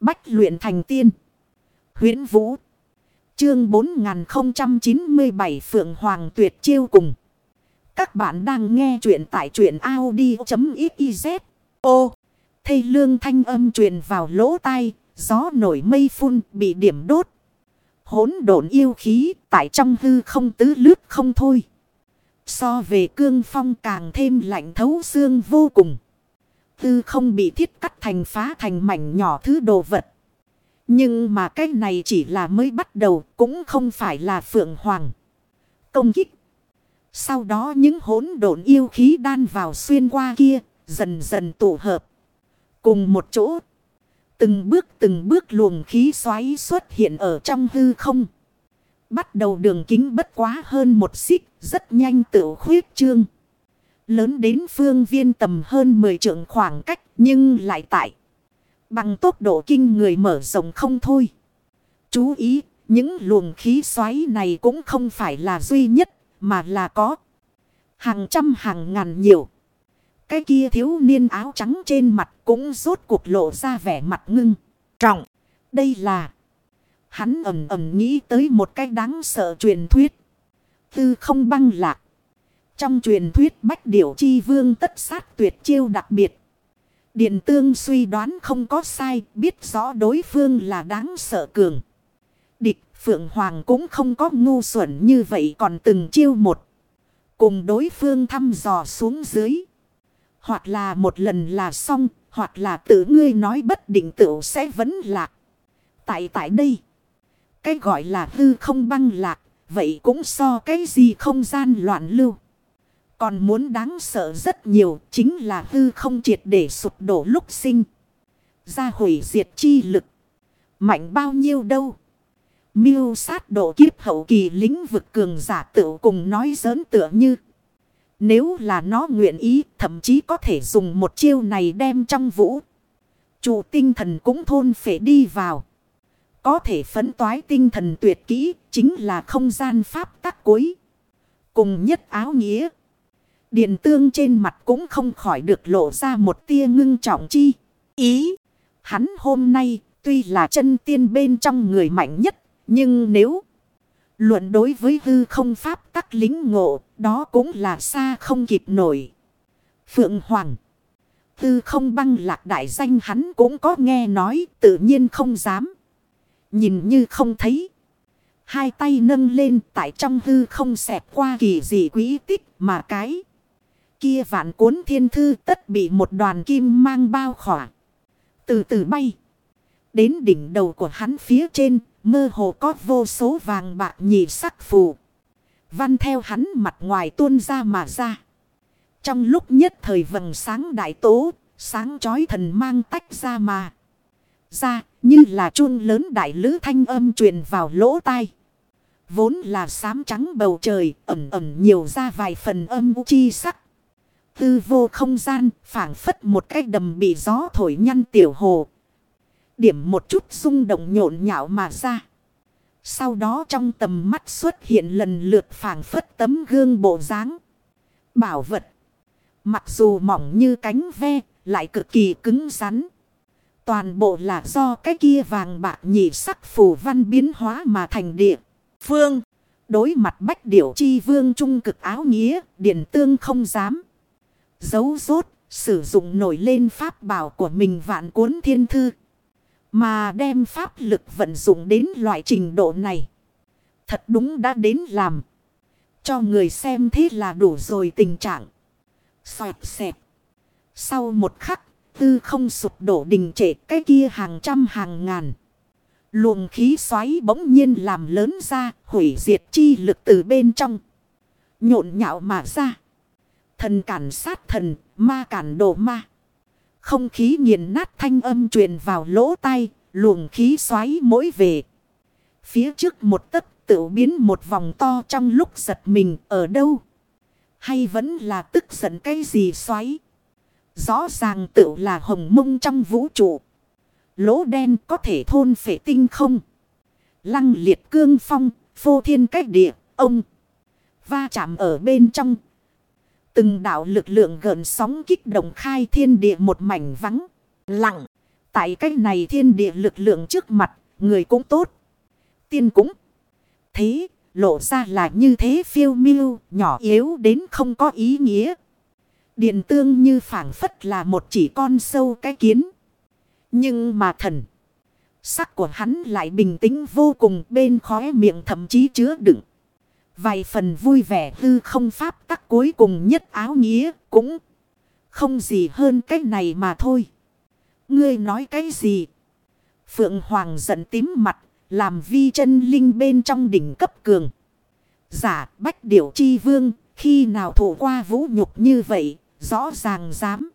Bách luyện thành tiên. huyễn Vũ. Chương 4097 Phượng Hoàng tuyệt chiêu cùng. Các bạn đang nghe truyện tại truyện Audi.xyz. Ô! Thây lương thanh âm truyền vào lỗ tai, gió nổi mây phun bị điểm đốt. Hốn độn yêu khí tại trong hư không tứ lướt không thôi. So về cương phong càng thêm lạnh thấu xương vô cùng. Tư không bị thiết cắt thành phá thành mảnh nhỏ thứ đồ vật. Nhưng mà cái này chỉ là mới bắt đầu cũng không phải là phượng hoàng. Công kích. Sau đó những hỗn độn yêu khí đan vào xuyên qua kia dần dần tụ hợp. Cùng một chỗ. Từng bước từng bước luồng khí xoáy xuất hiện ở trong hư không. Bắt đầu đường kính bất quá hơn một xích, rất nhanh tự khuyết trương. Lớn đến phương viên tầm hơn 10 trượng khoảng cách, nhưng lại tại. Bằng tốc độ kinh người mở rộng không thôi. Chú ý, những luồng khí xoáy này cũng không phải là duy nhất, mà là có hàng trăm hàng ngàn nhiều. Cái kia thiếu niên áo trắng trên mặt cũng rốt cuộc lộ ra vẻ mặt ngưng. Trọng, đây là... Hắn ẩm ẩm nghĩ tới một cái đáng sợ truyền thuyết. Tư không băng lạc. Trong truyền thuyết bách điểu chi vương tất sát tuyệt chiêu đặc biệt. Điện tương suy đoán không có sai, biết rõ đối phương là đáng sợ cường. Địch Phượng Hoàng cũng không có ngu xuẩn như vậy còn từng chiêu một. Cùng đối phương thăm dò xuống dưới. Hoặc là một lần là xong, hoặc là tự ngươi nói bất định tựu sẽ vấn lạc. Tại tại đây. Cái gọi là hư không băng lạc. Vậy cũng so cái gì không gian loạn lưu. Còn muốn đáng sợ rất nhiều. Chính là hư không triệt để sụp đổ lúc sinh. Ra hủy diệt chi lực. Mạnh bao nhiêu đâu. Miêu sát độ kiếp hậu kỳ lĩnh vực cường giả tự cùng nói giỡn tựa như. Nếu là nó nguyện ý, thậm chí có thể dùng một chiêu này đem trong vũ. Chủ tinh thần cũng thôn phệ đi vào. Có thể phấn toái tinh thần tuyệt kỹ chính là không gian pháp tắc cuối. Cùng nhất áo nghĩa. Điện tương trên mặt cũng không khỏi được lộ ra một tia ngưng trọng chi. Ý. Hắn hôm nay tuy là chân tiên bên trong người mạnh nhất. Nhưng nếu luận đối với hư không pháp tắc lính ngộ, đó cũng là xa không kịp nổi. Phượng Hoàng. Hư không băng lạc đại danh hắn cũng có nghe nói, tự nhiên không dám. Nhìn như không thấy. Hai tay nâng lên tại trong hư không xẹp qua kỳ dị quý tích mà cái. Kia vạn cuốn thiên thư tất bị một đoàn kim mang bao khỏa. Từ từ bay. Đến đỉnh đầu của hắn phía trên mơ hồ có vô số vàng bạc nhị sắc phù. Văn theo hắn mặt ngoài tuôn ra mà ra. Trong lúc nhất thời vầng sáng đại tố, sáng chói thần mang tách ra mà. Ra, như là chuông lớn đại lứ thanh âm truyền vào lỗ tai. Vốn là xám trắng bầu trời, ẩm ẩm nhiều ra vài phần âm chi sắc. Tư vô không gian, phảng phất một cái đầm bị gió thổi nhăn tiểu hồ. Điểm một chút rung động nhộn nhạo mà ra. Sau đó trong tầm mắt xuất hiện lần lượt phảng phất tấm gương bộ dáng Bảo vật. Mặc dù mỏng như cánh ve, lại cực kỳ cứng rắn. Toàn bộ là do cái kia vàng bạc nhị sắc phù văn biến hóa mà thành địa. Phương. Đối mặt bách điểu chi vương trung cực áo nghĩa, điện tương không dám. Giấu rốt, sử dụng nổi lên pháp bảo của mình vạn cuốn thiên thư. Mà đem pháp lực vận dụng đến loại trình độ này. Thật đúng đã đến làm. Cho người xem thế là đủ rồi tình trạng. Xoẹt xẹp. Sau một khắc, tư không sụp đổ đình trệ cái kia hàng trăm hàng ngàn. Luồng khí xoáy bỗng nhiên làm lớn ra, hủy diệt chi lực từ bên trong. Nhộn nhạo mà ra. Thần cản sát thần, ma cản đồ ma. Không khí nghiền nát thanh âm truyền vào lỗ tai, luồng khí xoáy mỗi về. Phía trước một tấc tự biến một vòng to trong lúc giật mình ở đâu. Hay vẫn là tức giận cái gì xoáy. Rõ ràng tự là hồng mông trong vũ trụ. Lỗ đen có thể thôn phệ tinh không. Lăng liệt cương phong, phô thiên cách địa, ông. Va chạm ở bên trong Từng đạo lực lượng gần sóng kích động khai thiên địa một mảnh vắng, lặng. Tại cách này thiên địa lực lượng trước mặt, người cũng tốt. Tiên cũng thế, lộ ra là như thế phiêu miêu, nhỏ yếu đến không có ý nghĩa. Điện tương như phản phất là một chỉ con sâu cái kiến. Nhưng mà thần, sắc của hắn lại bình tĩnh vô cùng bên khóe miệng thậm chí chứa đựng. Vài phần vui vẻ hư không pháp tắc cuối cùng nhất áo nghĩa cũng không gì hơn cái này mà thôi. Ngươi nói cái gì? Phượng Hoàng giận tím mặt, làm vi chân linh bên trong đỉnh cấp cường. Giả bách điểu chi vương, khi nào thủ qua vũ nhục như vậy, rõ ràng dám.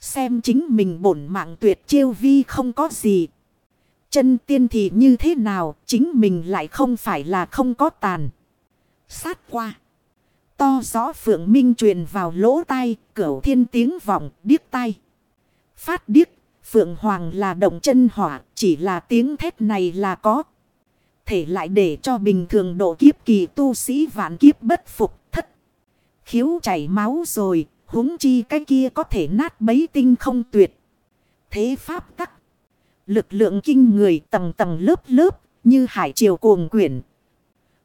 Xem chính mình bổn mạng tuyệt chiêu vi không có gì. Chân tiên thì như thế nào, chính mình lại không phải là không có tàn. Sát qua. To gió phượng minh truyền vào lỗ tai, cửu thiên tiếng vọng, điếc tai. Phát điếc, phượng hoàng là động chân hỏa, chỉ là tiếng thét này là có. Thể lại để cho bình thường độ kiếp kỳ tu sĩ vạn kiếp bất phục thất. Khiếu chảy máu rồi, huống chi cái kia có thể nát bấy tinh không tuyệt. Thế pháp tắc. Lực lượng kinh người tầng tầng lớp lớp, như hải triều cuồng quyển,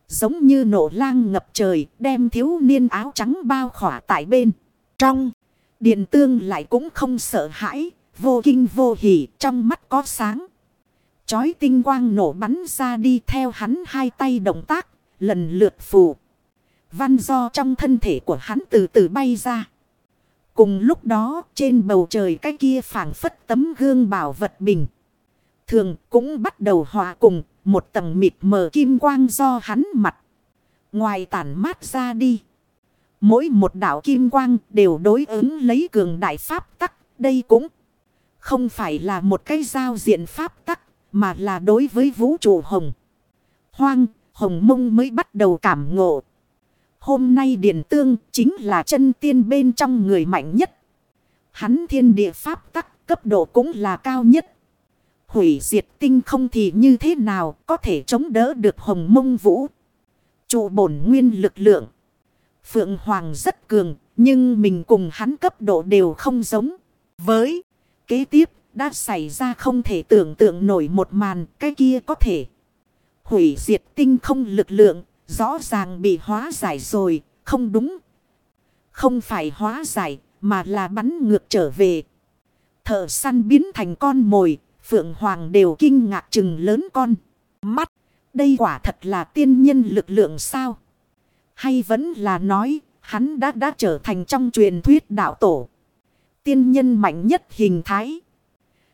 Giống như nổ lang ngập trời đem thiếu niên áo trắng bao khỏa tại bên. Trong, điện tương lại cũng không sợ hãi, vô kinh vô hỉ trong mắt có sáng. Chói tinh quang nổ bắn ra đi theo hắn hai tay động tác, lần lượt phù. Văn do trong thân thể của hắn từ từ bay ra. Cùng lúc đó trên bầu trời cái kia phảng phất tấm gương bảo vật bình. Thường cũng bắt đầu hòa cùng một tầng mịt mờ kim quang do hắn mặt. Ngoài tản mát ra đi. Mỗi một đảo kim quang đều đối ứng lấy cường đại pháp tắc. Đây cũng không phải là một cái giao diện pháp tắc. Mà là đối với vũ trụ hồng. Hoang, hồng mông mới bắt đầu cảm ngộ. Hôm nay Điền Tương chính là chân tiên bên trong người mạnh nhất. Hắn thiên địa pháp tắc cấp độ cũng là cao nhất. Hủy diệt tinh không thì như thế nào có thể chống đỡ được hồng mông vũ. Trụ bổn nguyên lực lượng. Phượng Hoàng rất cường, nhưng mình cùng hắn cấp độ đều không giống. Với kế tiếp, đã xảy ra không thể tưởng tượng nổi một màn, cái kia có thể. Hủy diệt tinh không lực lượng, rõ ràng bị hóa giải rồi, không đúng. Không phải hóa giải, mà là bắn ngược trở về. Thợ săn biến thành con mồi Phượng Hoàng đều kinh ngạc chừng lớn con. Mắt, đây quả thật là tiên nhân lực lượng sao? Hay vẫn là nói, hắn đã đã trở thành trong truyền thuyết đạo tổ. Tiên nhân mạnh nhất hình thái.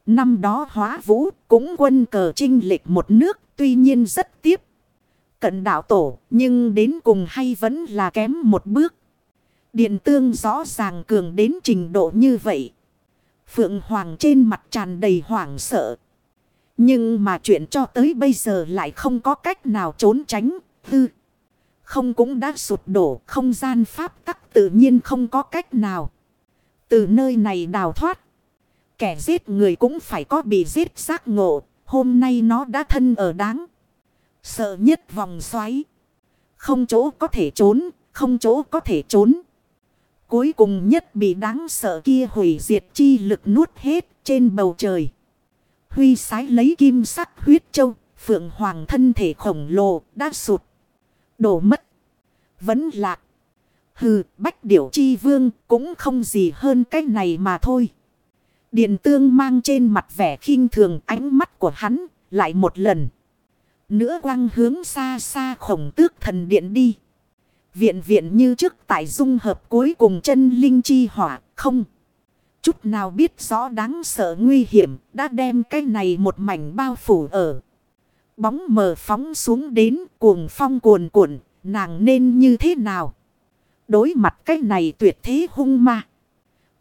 Năm đó hóa vũ cũng quân cờ trinh lệch một nước tuy nhiên rất tiếp. Cận đạo tổ nhưng đến cùng hay vẫn là kém một bước. Điện tương rõ ràng cường đến trình độ như vậy. Phượng Hoàng trên mặt tràn đầy hoảng sợ. Nhưng mà chuyện cho tới bây giờ lại không có cách nào trốn tránh. Tư. Không cũng đã sụp đổ. Không gian pháp tắc tự nhiên không có cách nào. Từ nơi này đào thoát. Kẻ giết người cũng phải có bị giết giác ngộ. Hôm nay nó đã thân ở đáng. Sợ nhất vòng xoáy. Không chỗ có thể trốn. Không chỗ có thể trốn. Cuối cùng nhất bị đáng sợ kia hủy diệt chi lực nuốt hết trên bầu trời. Huy sái lấy kim sắc huyết châu, phượng hoàng thân thể khổng lồ đã sụt. Đổ mất. Vẫn lạc. Hừ, bách điểu chi vương cũng không gì hơn cái này mà thôi. Điện tương mang trên mặt vẻ khinh thường ánh mắt của hắn lại một lần. Nữa quăng hướng xa xa khổng tước thần điện đi. Viện viện như trước tại dung hợp cuối cùng chân linh chi hỏa, không. Chút nào biết rõ đáng sợ nguy hiểm, đã đem cái này một mảnh bao phủ ở. Bóng mờ phóng xuống đến cuồng phong cuồn cuộn, nàng nên như thế nào. Đối mặt cái này tuyệt thế hung ma.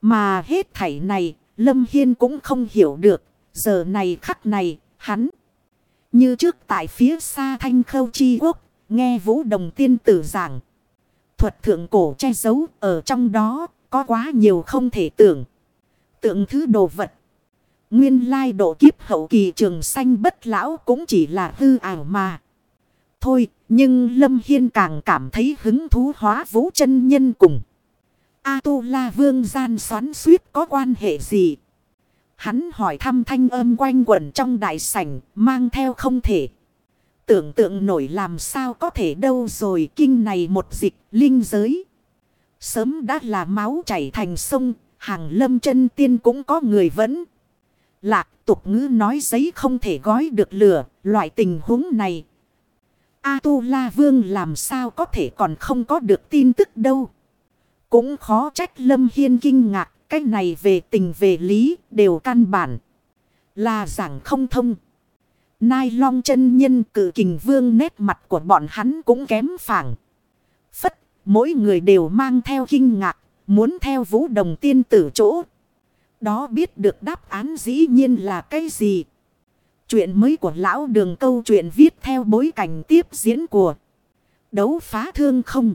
Mà hết thảy này, Lâm Hiên cũng không hiểu được. Giờ này khắc này, hắn. Như trước tại phía xa thanh khâu chi quốc. Nghe vũ đồng tiên tử giảng thuật thượng cổ che giấu ở trong đó có quá nhiều không thể tưởng. Tượng thứ đồ vật. Nguyên lai độ kiếp hậu kỳ trường sanh bất lão cũng chỉ là hư ảo mà. Thôi, nhưng Lâm Hiên càng cảm thấy hứng thú hóa vũ chân nhân cùng. A-tu-la vương gian xoắn suýt có quan hệ gì? Hắn hỏi thăm thanh âm quanh quẩn trong đại sảnh, mang theo không thể. Tưởng tượng nổi làm sao có thể đâu rồi kinh này một dịch linh giới. Sớm đã là máu chảy thành sông, hàng lâm chân tiên cũng có người vẫn. Lạc tục ngữ nói giấy không thể gói được lửa, loại tình huống này. A-tu-la vương làm sao có thể còn không có được tin tức đâu. Cũng khó trách Lâm Hiên kinh ngạc, cái này về tình về lý đều căn bản. Là giảng không thông. Nai long chân nhân cử kình vương nét mặt của bọn hắn cũng kém phẳng. Phất, mỗi người đều mang theo kinh ngạc, muốn theo vũ đồng tiên tử chỗ. Đó biết được đáp án dĩ nhiên là cái gì. Chuyện mới của lão đường câu chuyện viết theo bối cảnh tiếp diễn của đấu phá thương không.